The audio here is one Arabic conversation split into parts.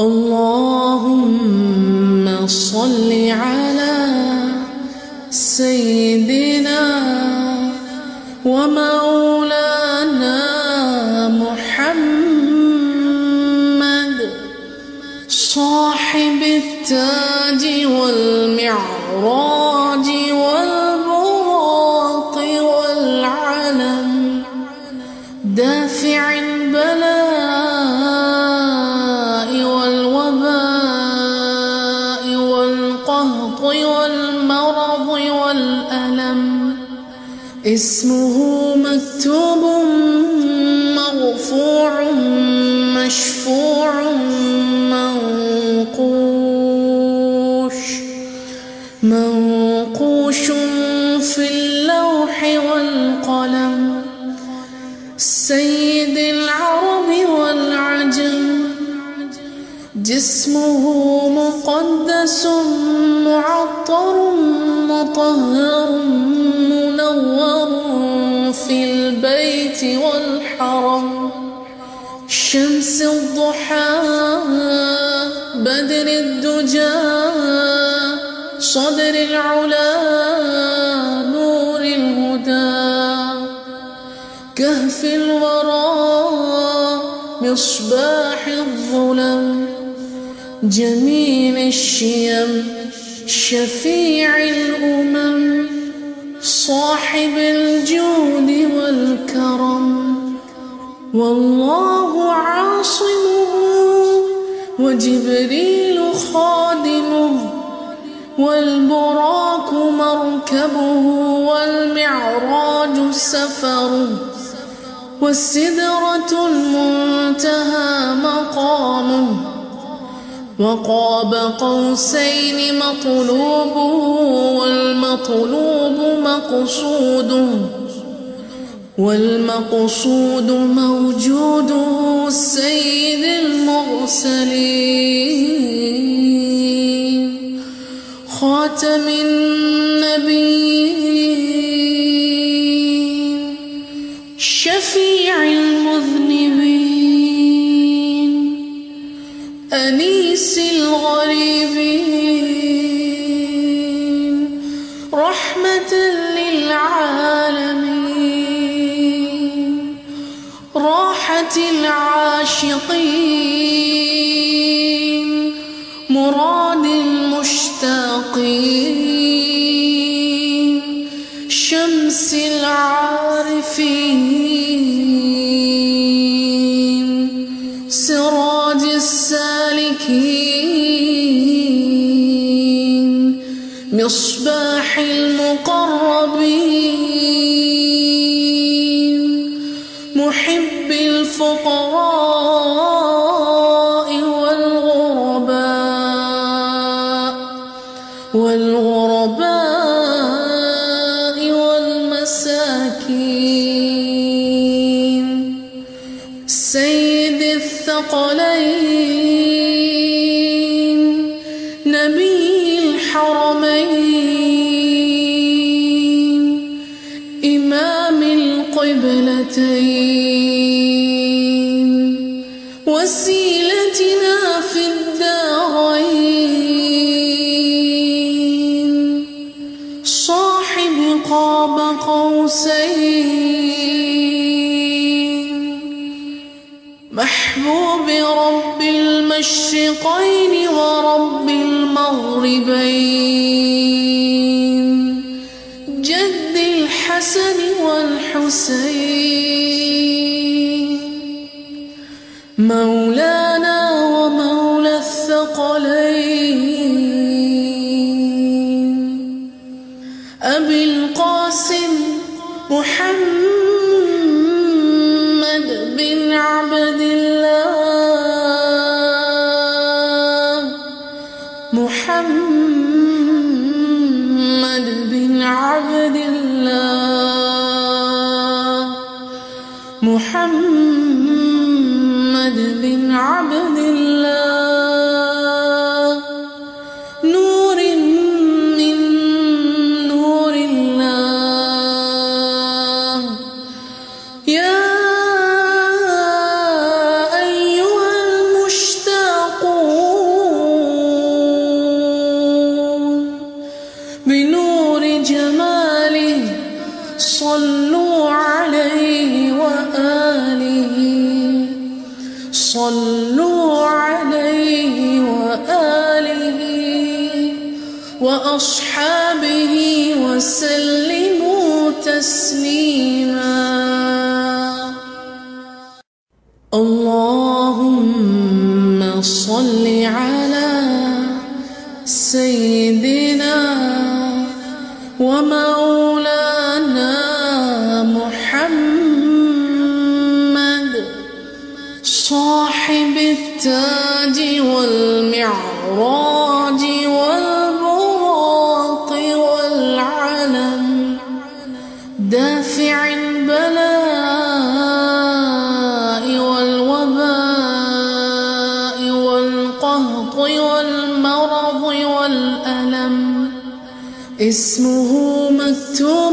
اللهم صل على مقدس معطر مطهر منور في البيت والحرم. شمس الضحى بدر الدجى صدر العلا نور الهدى. كهف الورى مصباح الظلم. جميل الشيم شفيع الأمم صاحب الجود والكرم. والله عاصمه وجبريل خادمه والبراك مركبه والمعراج سفره. والسدرة المنتهى مقامه. وقاب قوسين مطلوبه والمطلوب مقصوده والمقصود موجوده سيد المرسلين خاتم النبيين شفيع المذنبين أنيس الغريبين. رحمة للعالمين. راحة العاشقين. مراد المشتاقين. محب الفقراء والغرباء والغرباء والمساكين. سيد الثقلين قوسين محبوب رب المشرقين ورب المغربين. جد الحسن والحسين. وأصحابه وسلموا تسليما. اللهم صل على سيدنا ومولانا دافع البلاء والوباء والقهط والمرض والألم. اسمه مكتوب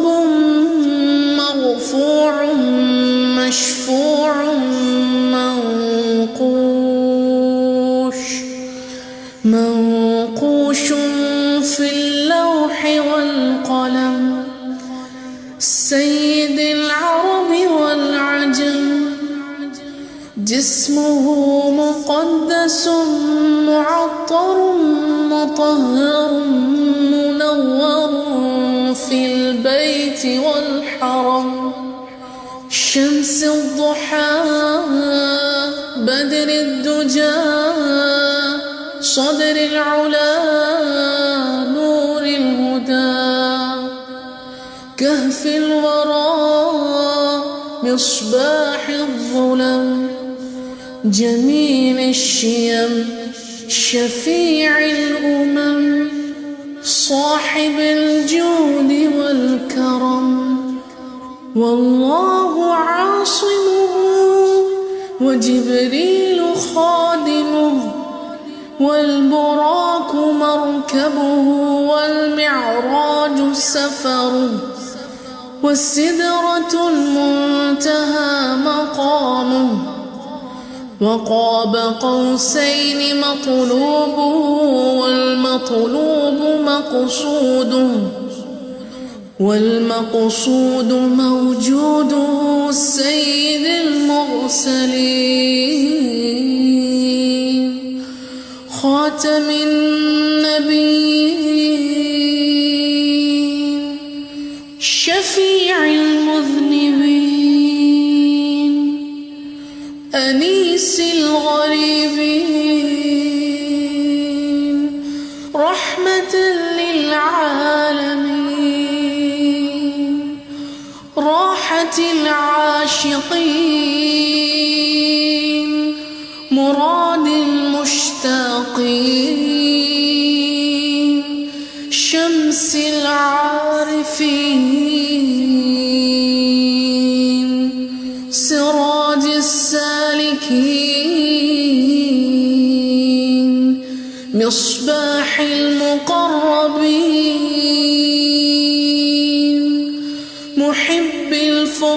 جسمه مقدس معطر مطهر منور في البيت والحرم. شمس الضحى بدر الدجى صدر العلا نور الهدى. كهف الورى مصباح الظلم. جميل الشيم شفيع الأمم صاحب الجود والكرم. والله عاصمه وجبريل خادمه والبراك مركبه والمعراج سفره. والسدرة المنتهى مقامه وقاب قوسين مطلوبه والمطلوب مقصوده والمقصود موجوده سيد المرسلين. خاتم أنيس الغريبين. رحمة للعالمين. راحة العاشقين. مراد المشتاقين. شمس العارفين.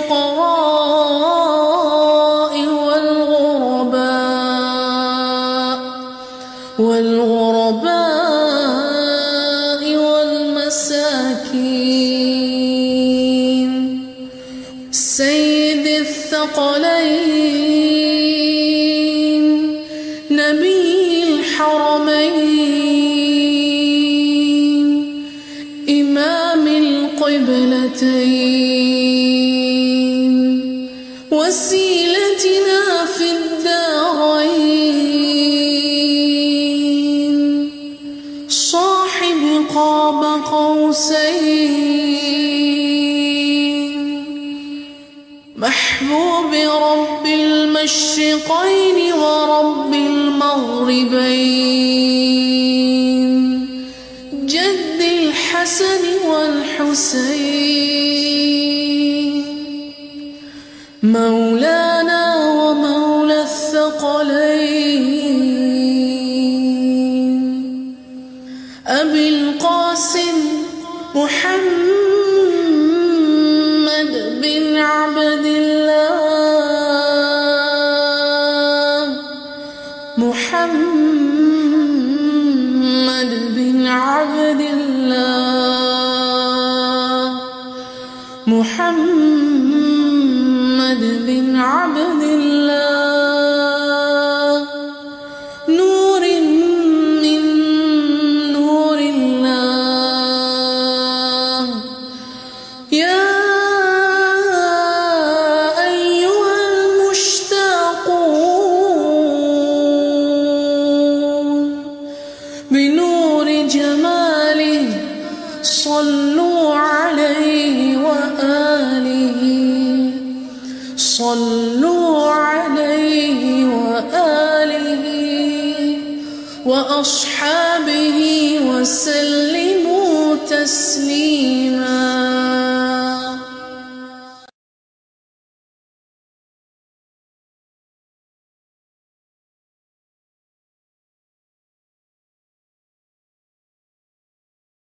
الفقراء والغرباء والغرباء والمساكين. سيد الثقلين نبي الحرمين إمام القبلتين. محبوب رب المشرقين ورب المغربين. جد الحسن والحسين. anh وأصحابه وسلموا تسليماً.